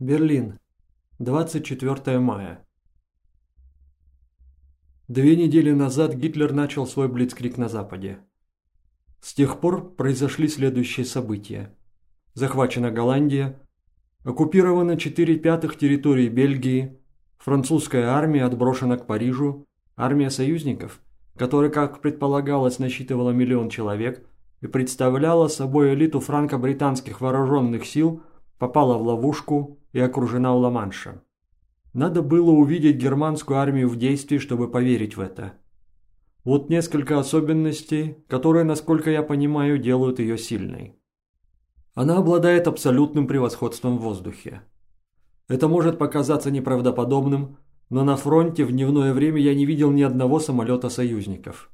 Берлин. 24 мая. Две недели назад Гитлер начал свой блицкрик на Западе. С тех пор произошли следующие события. Захвачена Голландия, оккупировано 4 пятых территории Бельгии, французская армия отброшена к Парижу, армия союзников, которая, как предполагалось, насчитывала миллион человек и представляла собой элиту франко-британских вооруженных сил, попала в ловушку и окружена у Ла-Манша. Надо было увидеть германскую армию в действии, чтобы поверить в это. Вот несколько особенностей, которые, насколько я понимаю, делают ее сильной. Она обладает абсолютным превосходством в воздухе. Это может показаться неправдоподобным, но на фронте в дневное время я не видел ни одного самолета союзников.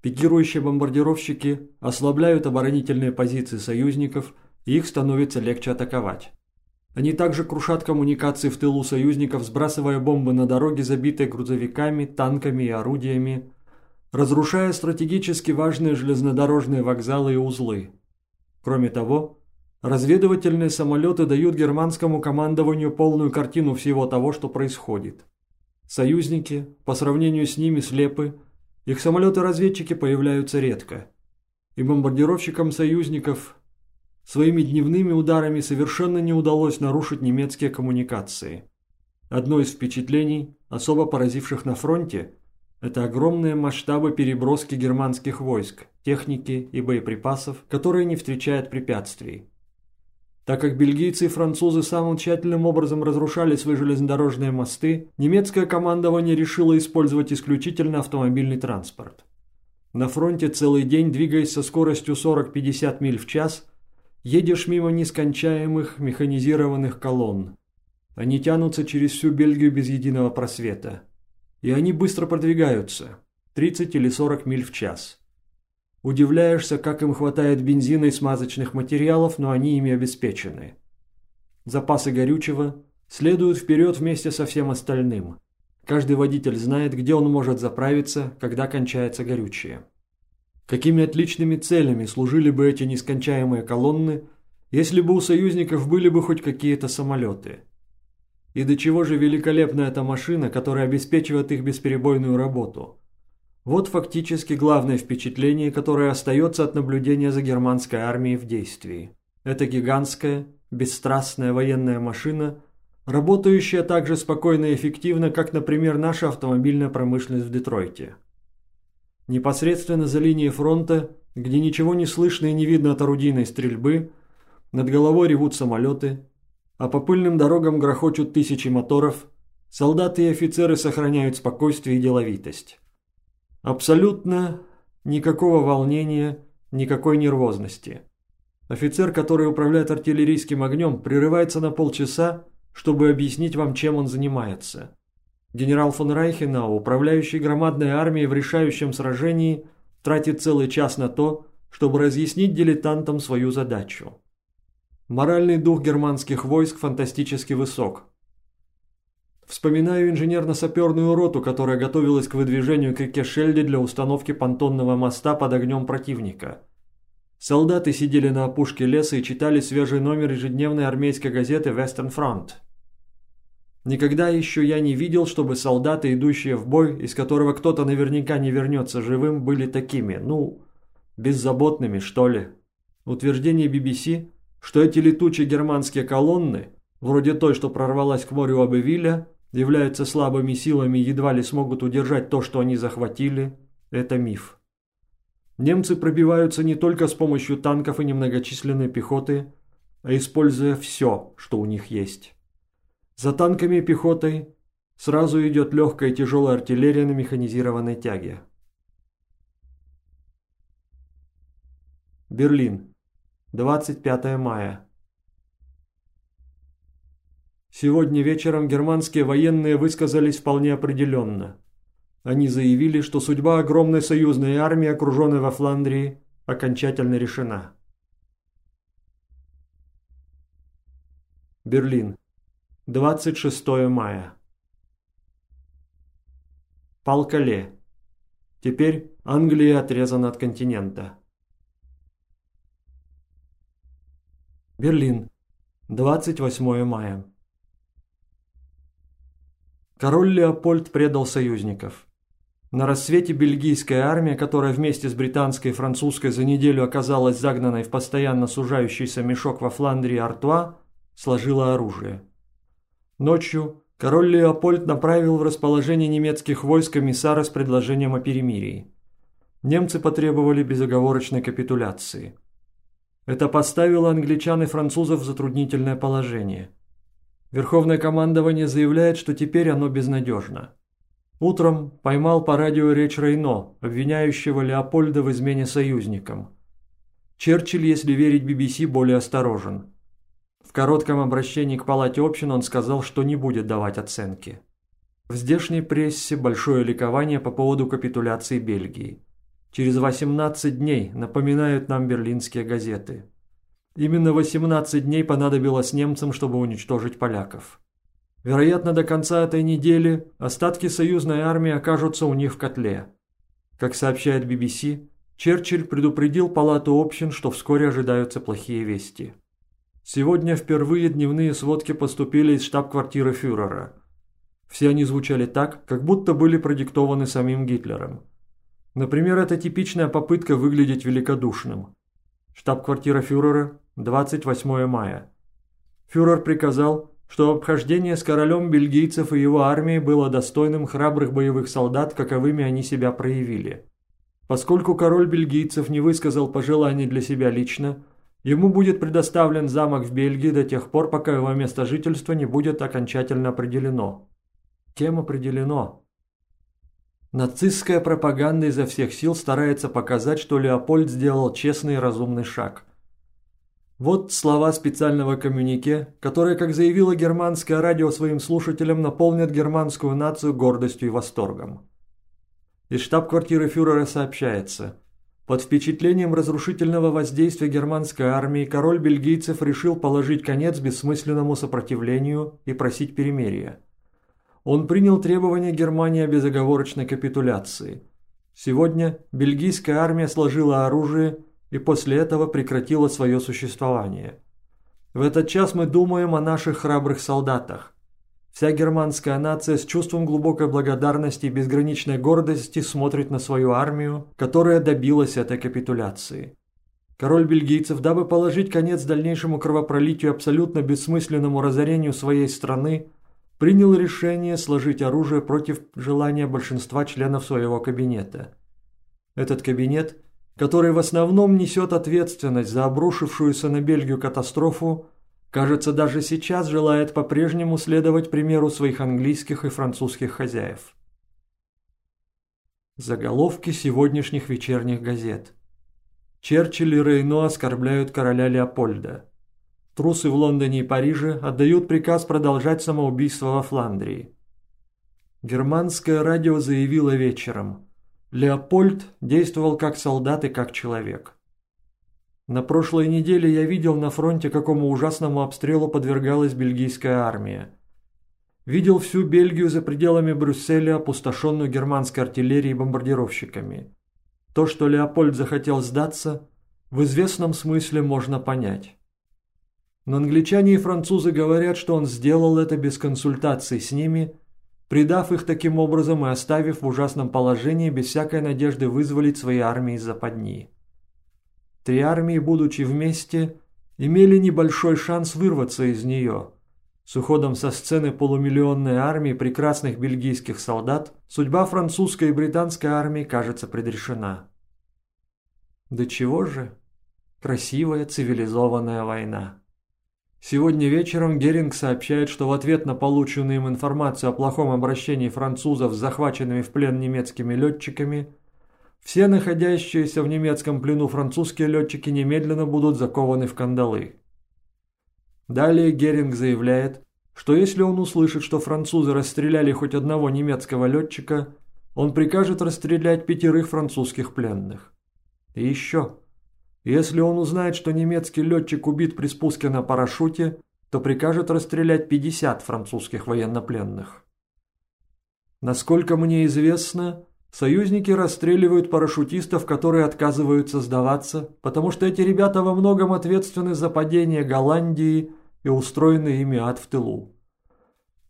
Пикирующие бомбардировщики ослабляют оборонительные позиции союзников, и их становится легче атаковать. Они также крушат коммуникации в тылу союзников, сбрасывая бомбы на дороги, забитые грузовиками, танками и орудиями, разрушая стратегически важные железнодорожные вокзалы и узлы. Кроме того, разведывательные самолеты дают германскому командованию полную картину всего того, что происходит. Союзники, по сравнению с ними, слепы, их самолеты-разведчики появляются редко. И бомбардировщикам союзников Своими дневными ударами совершенно не удалось нарушить немецкие коммуникации. Одно из впечатлений, особо поразивших на фронте, это огромные масштабы переброски германских войск, техники и боеприпасов, которые не встречают препятствий. Так как бельгийцы и французы самым тщательным образом разрушали свои железнодорожные мосты, немецкое командование решило использовать исключительно автомобильный транспорт. На фронте целый день, двигаясь со скоростью 40-50 миль в час, Едешь мимо нескончаемых механизированных колонн. Они тянутся через всю Бельгию без единого просвета. И они быстро продвигаются. 30 или 40 миль в час. Удивляешься, как им хватает бензина и смазочных материалов, но они ими обеспечены. Запасы горючего следуют вперед вместе со всем остальным. Каждый водитель знает, где он может заправиться, когда кончается горючее. Какими отличными целями служили бы эти нескончаемые колонны, если бы у союзников были бы хоть какие-то самолеты? И до чего же великолепна эта машина, которая обеспечивает их бесперебойную работу? Вот фактически главное впечатление, которое остается от наблюдения за германской армией в действии. Это гигантская, бесстрастная военная машина, работающая так же спокойно и эффективно, как, например, наша автомобильная промышленность в Детройте. Непосредственно за линией фронта, где ничего не слышно и не видно от орудийной стрельбы, над головой ревут самолеты, а по пыльным дорогам грохочут тысячи моторов, солдаты и офицеры сохраняют спокойствие и деловитость. Абсолютно никакого волнения, никакой нервозности. Офицер, который управляет артиллерийским огнем, прерывается на полчаса, чтобы объяснить вам, чем он занимается. Генерал фон Райхенау, управляющий громадной армией в решающем сражении, тратит целый час на то, чтобы разъяснить дилетантам свою задачу. Моральный дух германских войск фантастически высок. Вспоминаю инженерно-саперную роту, которая готовилась к выдвижению к реке Шельде для установки понтонного моста под огнем противника. Солдаты сидели на опушке леса и читали свежий номер ежедневной армейской газеты «Western Front». Никогда еще я не видел, чтобы солдаты, идущие в бой, из которого кто-то наверняка не вернется живым, были такими, ну, беззаботными, что ли. Утверждение BBC, что эти летучие германские колонны, вроде той, что прорвалась к морю Абевиля, являются слабыми силами и едва ли смогут удержать то, что они захватили, это миф. Немцы пробиваются не только с помощью танков и немногочисленной пехоты, а используя все, что у них есть. За танками и пехотой сразу идет легкая и тяжелая артиллерия на механизированной тяге. Берлин. 25 мая. Сегодня вечером германские военные высказались вполне определенно. Они заявили, что судьба огромной союзной армии, окруженной во Фландрии, окончательно решена. Берлин. 26 мая. Палкале. Теперь Англия отрезана от континента. Берлин. 28 мая. Король Леопольд предал союзников. На рассвете бельгийская армия, которая вместе с британской и французской за неделю оказалась загнанной в постоянно сужающийся мешок во Фландрии Артуа, сложила оружие. Ночью король Леопольд направил в расположение немецких войск эмиссара с предложением о перемирии. Немцы потребовали безоговорочной капитуляции. Это поставило англичан и французов в затруднительное положение. Верховное командование заявляет, что теперь оно безнадежно. Утром поймал по радио речь Рейно, обвиняющего Леопольда в измене союзникам. Черчилль, если верить BBC, более осторожен. В коротком обращении к палате общин он сказал, что не будет давать оценки. В здешней прессе большое ликование по поводу капитуляции Бельгии. Через 18 дней, напоминают нам берлинские газеты. Именно 18 дней понадобилось немцам, чтобы уничтожить поляков. Вероятно, до конца этой недели остатки союзной армии окажутся у них в котле. Как сообщает BBC, Черчилль предупредил Палату общин, что вскоре ожидаются плохие вести. Сегодня впервые дневные сводки поступили из штаб-квартиры фюрера. Все они звучали так, как будто были продиктованы самим Гитлером. Например, это типичная попытка выглядеть великодушным. Штаб-квартира фюрера, 28 мая. Фюрер приказал что обхождение с королем бельгийцев и его армией было достойным храбрых боевых солдат, каковыми они себя проявили. Поскольку король бельгийцев не высказал пожеланий для себя лично, ему будет предоставлен замок в Бельгии до тех пор, пока его место жительства не будет окончательно определено. Кем определено? Нацистская пропаганда изо всех сил старается показать, что Леопольд сделал честный и разумный шаг – вот слова специального коммюнике, которые, как заявило германское радио своим слушателям, наполнят германскую нацию гордостью и восторгом. Из штаб-квартиры фюрера сообщается. Под впечатлением разрушительного воздействия германской армии король бельгийцев решил положить конец бессмысленному сопротивлению и просить перемирия. Он принял требования Германии о безоговорочной капитуляции. Сегодня бельгийская армия сложила оружие и после этого прекратила свое существование. В этот час мы думаем о наших храбрых солдатах. Вся германская нация с чувством глубокой благодарности и безграничной гордости смотрит на свою армию, которая добилась этой капитуляции. Король бельгийцев, дабы положить конец дальнейшему кровопролитию и абсолютно бессмысленному разорению своей страны, принял решение сложить оружие против желания большинства членов своего кабинета. Этот кабинет – который в основном несет ответственность за обрушившуюся на Бельгию катастрофу, кажется, даже сейчас желает по-прежнему следовать примеру своих английских и французских хозяев. Заголовки сегодняшних вечерних газет. Черчилль и Рейно оскорбляют короля Леопольда. Трусы в Лондоне и Париже отдают приказ продолжать самоубийство во Фландрии. Германское радио заявило вечером – Леопольд действовал как солдат и как человек. На прошлой неделе я видел на фронте, какому ужасному обстрелу подвергалась бельгийская армия. Видел всю Бельгию за пределами Брюсселя, опустошенную германской артиллерией и бомбардировщиками. То, что Леопольд захотел сдаться, в известном смысле можно понять. Но англичане и французы говорят, что он сделал это без консультаций с ними предав их таким образом и оставив в ужасном положении без всякой надежды вызволить свои армии из западни. Три армии, будучи вместе, имели небольшой шанс вырваться из нее. С уходом со сцены полумиллионной армии прекрасных бельгийских солдат судьба французской и британской армии кажется предрешена. Да чего же? Красивая цивилизованная война. Сегодня вечером Геринг сообщает, что в ответ на полученную им информацию о плохом обращении французов с захваченными в плен немецкими летчиками, все находящиеся в немецком плену французские летчики немедленно будут закованы в кандалы. Далее Геринг заявляет, что если он услышит, что французы расстреляли хоть одного немецкого летчика, он прикажет расстрелять пятерых французских пленных. И еще. Если он узнает, что немецкий летчик убит при спуске на парашюте, то прикажет расстрелять 50 французских военнопленных. Насколько мне известно, союзники расстреливают парашютистов, которые отказываются сдаваться, потому что эти ребята во многом ответственны за падение Голландии и устроенный ими ад в тылу.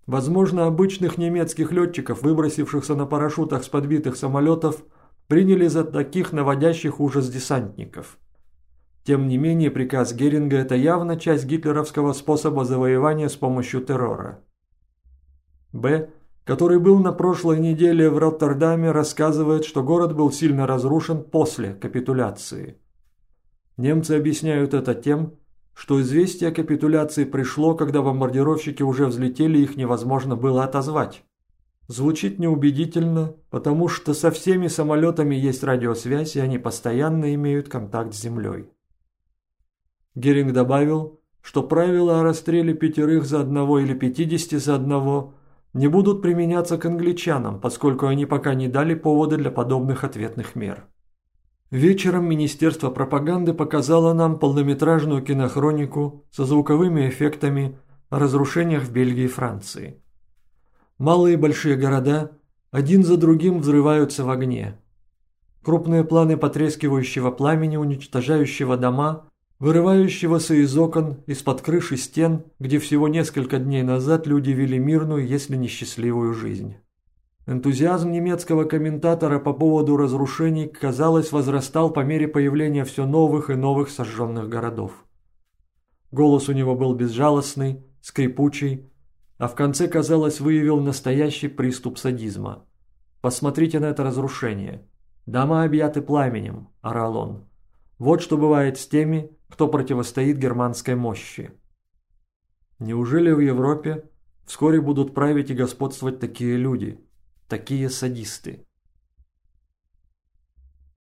Возможно, обычных немецких летчиков, выбросившихся на парашютах с подбитых самолетов, приняли за таких наводящих ужас десантников. Тем не менее, приказ Геринга – это явно часть гитлеровского способа завоевания с помощью террора. Б, который был на прошлой неделе в Роттердаме, рассказывает, что город был сильно разрушен после капитуляции. Немцы объясняют это тем, что известие о капитуляции пришло, когда бомбардировщики уже взлетели их невозможно было отозвать. Звучит неубедительно, потому что со всеми самолетами есть радиосвязь, и они постоянно имеют контакт с землей. Геринг добавил, что правила о расстреле пятерых за одного или пятидесяти за одного не будут применяться к англичанам, поскольку они пока не дали повода для подобных ответных мер. Вечером Министерство пропаганды показало нам полнометражную кинохронику со звуковыми эффектами о разрушениях в Бельгии и Франции. Малые и большие города один за другим взрываются в огне. Крупные планы потрескивающего пламени, уничтожающего дома, вырывающегося из окон, из-под крыши стен, где всего несколько дней назад люди вели мирную, если не счастливую жизнь. Энтузиазм немецкого комментатора по поводу разрушений, казалось, возрастал по мере появления все новых и новых сожженных городов. Голос у него был безжалостный, скрипучий, а в конце, казалось, выявил настоящий приступ садизма. «Посмотрите на это разрушение. Дома объяты пламенем», – орал он. «Вот что бывает с теми, кто противостоит германской мощи». Неужели в Европе вскоре будут править и господствовать такие люди – такие садисты.